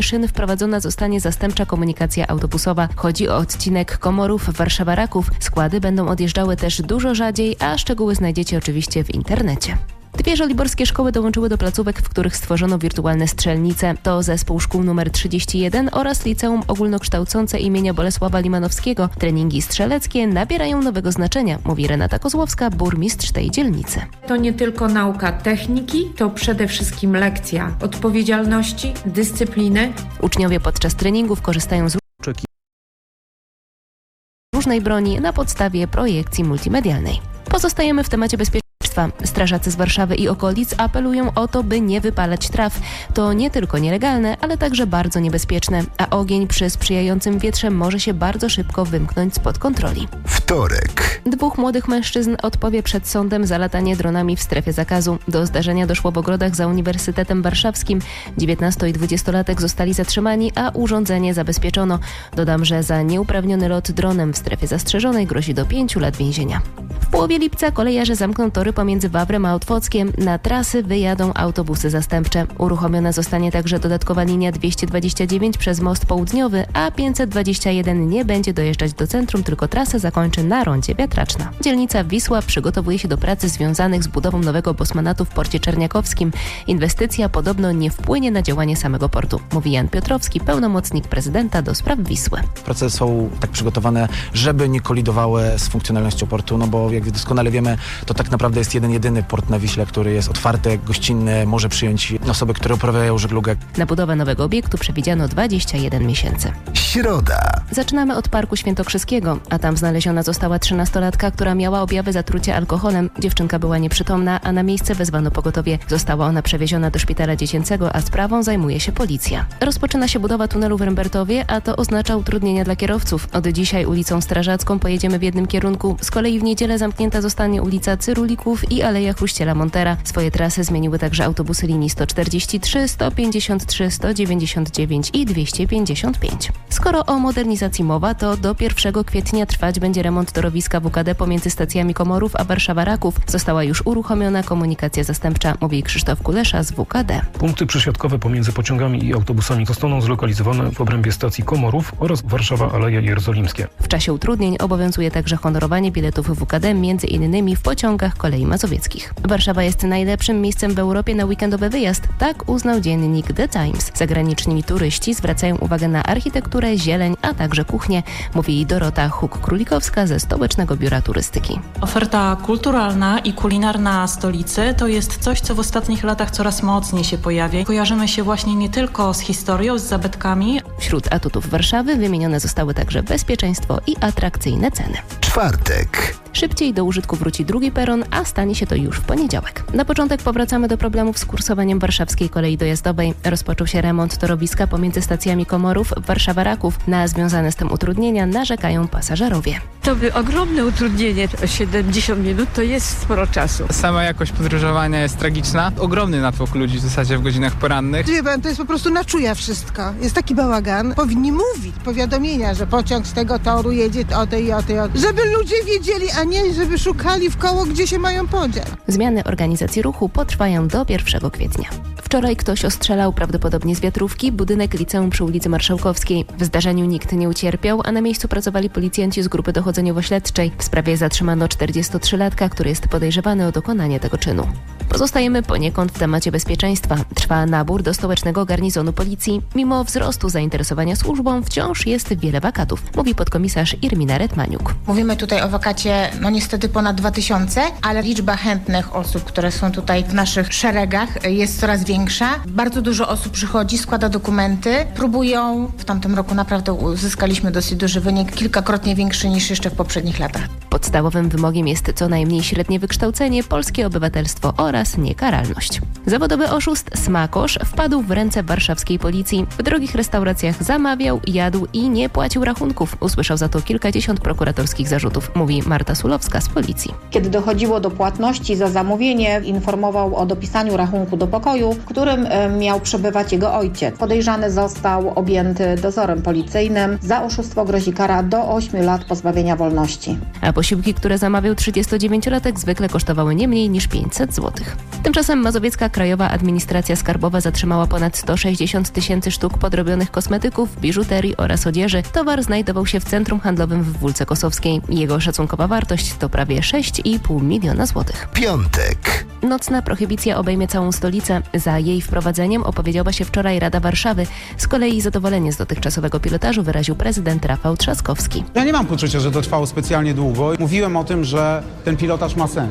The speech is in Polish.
szyn wprowadzona zostanie zastępcza komunikacja autobusowa. Chodzi o odcinek Komorów Warszawa-Raków. Składy będą odjeżdżały też dużo rzadziej, a szczegóły znajdziecie oczywiście w internecie. Dwie żoliborskie szkoły dołączyły do placówek, w których stworzono wirtualne strzelnice. To zespół szkół nr 31 oraz Liceum Ogólnokształcące imienia Bolesława Limanowskiego. Treningi strzeleckie nabierają nowego znaczenia, mówi Renata Kozłowska, burmistrz tej dzielnicy. To nie tylko nauka techniki, to przede wszystkim lekcja odpowiedzialności, dyscypliny. Uczniowie podczas treningów korzystają z różnej broni na podstawie projekcji multimedialnej. Pozostajemy w temacie bezpieczeństwa. Strażacy z Warszawy i okolic apelują o to, by nie wypalać traw. To nie tylko nielegalne, ale także bardzo niebezpieczne, a ogień przy sprzyjającym wietrze może się bardzo szybko wymknąć spod kontroli. Wtorek. Dwóch młodych mężczyzn odpowie przed sądem za latanie dronami w strefie zakazu. Do zdarzenia doszło w ogrodach za Uniwersytetem Warszawskim. 19 i 20-latek zostali zatrzymani, a urządzenie zabezpieczono. Dodam, że za nieuprawniony lot dronem w strefie zastrzeżonej grozi do 5 lat więzienia. W połowie lipca kolejarze zamkną tory pomiędzy Wawrem a Otwockiem. Na trasy wyjadą autobusy zastępcze. Uruchomiona zostanie także dodatkowa linia 229 przez Most Południowy, a 521 nie będzie dojeżdżać do centrum, tylko trasę zakończy na rondzie Wiatraczna. Dzielnica Wisła przygotowuje się do pracy związanych z budową nowego bosmanatu w porcie czerniakowskim. Inwestycja podobno nie wpłynie na działanie samego portu, mówi Jan Piotrowski, pełnomocnik prezydenta do spraw Wisły. Procesy są tak przygotowane, żeby nie kolidowały z funkcjonalnością portu, no bo jak doskonale wiemy, to tak naprawdę jest jeden, jedyny port na Wiśle, który jest otwarty, gościnny, może przyjąć osoby, które uprawiają żeglugę. Na budowę nowego obiektu przewidziano 21 miesięcy. Środa. Zaczynamy od Parku Świętokrzyskiego, a tam znaleziona została trzynastolatka, która miała objawy zatrucia alkoholem. Dziewczynka była nieprzytomna, a na miejsce wezwano pogotowie. Została ona przewieziona do szpitala dziecięcego, a sprawą zajmuje się policja. Rozpoczyna się budowa tunelu w Rembertowie, a to oznacza utrudnienia dla kierowców. Od dzisiaj ulicą Strażacką pojedziemy w jednym kierunku. Z kolei w niedzielę zamknięta zostanie ulica Cyrulików i Aleja Chruściela Montera. Swoje trasy zmieniły także autobusy linii 143, 153, 199 i 255. Skoro o modernizacji mowa, to do 1 kwietnia trwać będzie remont torowiska WKD pomiędzy stacjami Komorów a Warszawa-Raków. Została już uruchomiona komunikacja zastępcza, mówi Krzysztof Kulesza z WKD. Punkty przesiadkowe pomiędzy pociągami i autobusami zostaną zlokalizowane w obrębie stacji Komorów oraz Warszawa Aleje Jerozolimskie. W czasie utrudnień obowiązuje także honorowanie biletów WKD między innymi w pociągach kolei mazowieckich. Warszawa jest najlepszym miejscem w Europie na weekendowy wyjazd, tak uznał dziennik The Times. Zagraniczni turyści zwracają uwagę na architekturę, zieleń, a także kuchnię, mówi Dorota Huk-Królikowska ze Stołecznego Biura Turystyki. Oferta kulturalna i kulinarna stolicy to jest coś, co w ostatnich latach coraz mocniej się pojawia. Kojarzymy się właśnie nie tylko z historią, z zabytkami. Wśród atutów Warszawy wymienione zostały także bezpieczeństwo i atrakcyjne ceny. Czwartek. Szybciej do użytku wróci drugi peron, a stanie się to już w poniedziałek. Na początek powracamy do problemów z kursowaniem warszawskiej kolei dojazdowej. Rozpoczął się remont torowiska pomiędzy stacjami Komorów Warszawa-Raków. Na związane z tym utrudnienia narzekają pasażerowie. To by ogromne utrudnienie. 70 minut to jest sporo czasu. Sama jakość podróżowania jest tragiczna. Ogromny natłok ludzi w zasadzie w godzinach porannych. Wie pan, to jest po prostu na czuja wszystko. Jest taki bałagan. Powinni mówić powiadomienia, że pociąg z tego toru jedzie o tej i o tej, o tej. Żeby ludzie wiedzieli, a nie żeby szukali w koło, gdzie się mają podziać. Zmiany organizacji ruchu potrwają do 1 kwietnia. Wczoraj ktoś ostrzelał prawdopodobnie z wiatrówki budynek liceum przy ulicy Marszałkowskiej. W zdarzeniu nikt nie ucierpiał, a na miejscu pracowali policjanci z grupy dochodzeniowo-śledczej. W sprawie zatrzymano 43-latka, który jest podejrzewany o dokonanie tego czynu. Pozostajemy poniekąd w temacie bezpieczeństwa. Trwa nabór do stołecznego garnizonu policji. Mimo wzrostu zainteresowania służbą wciąż jest wiele wakatów, mówi podkomisarz Irmina Retmaniuk. Mówimy tutaj o wakacie, no niestety ponad 2000, ale liczba chętnych osób, które są tutaj w naszych szeregach jest coraz większa. Bardzo dużo osób przychodzi, składa dokumenty, próbują. W tamtym roku naprawdę uzyskaliśmy dosyć duży wynik, kilkakrotnie większy niż jeszcze w poprzednich latach. Podstawowym wymogiem jest co najmniej średnie wykształcenie, polskie obywatelstwo oraz niekaralność. Zawodowy oszust Smakosz wpadł w ręce warszawskiej policji. W drogich restauracjach zamawiał, jadł i nie płacił rachunków. Usłyszał za to kilkadziesiąt prokuratorskich zarzutów, mówi Marta Sulowska z policji. Kiedy dochodziło do płatności za zamówienie, informował o dopisaniu rachunku do pokoju, w którym e, miał przebywać jego ojciec. Podejrzany został objęty dozorem policyjnym. Za oszustwo grozi kara do 8 lat pozbawienia wolności. A po Posiłki, które zamawiał 39-latek zwykle kosztowały nie mniej niż 500 zł. Tymczasem Mazowiecka Krajowa Administracja Skarbowa zatrzymała ponad 160 tysięcy sztuk podrobionych kosmetyków, biżuterii oraz odzieży. Towar znajdował się w centrum handlowym w Wólce Kosowskiej. Jego szacunkowa wartość to prawie 6,5 miliona złotych. Piątek. Nocna prohibicja obejmie całą stolicę. Za jej wprowadzeniem opowiedziała się wczoraj Rada Warszawy. Z kolei zadowolenie z dotychczasowego pilotażu wyraził prezydent Rafał Trzaskowski. Ja nie mam poczucia, że to trwało specjalnie długo. Mówiłem o tym, że ten pilotaż ma sens.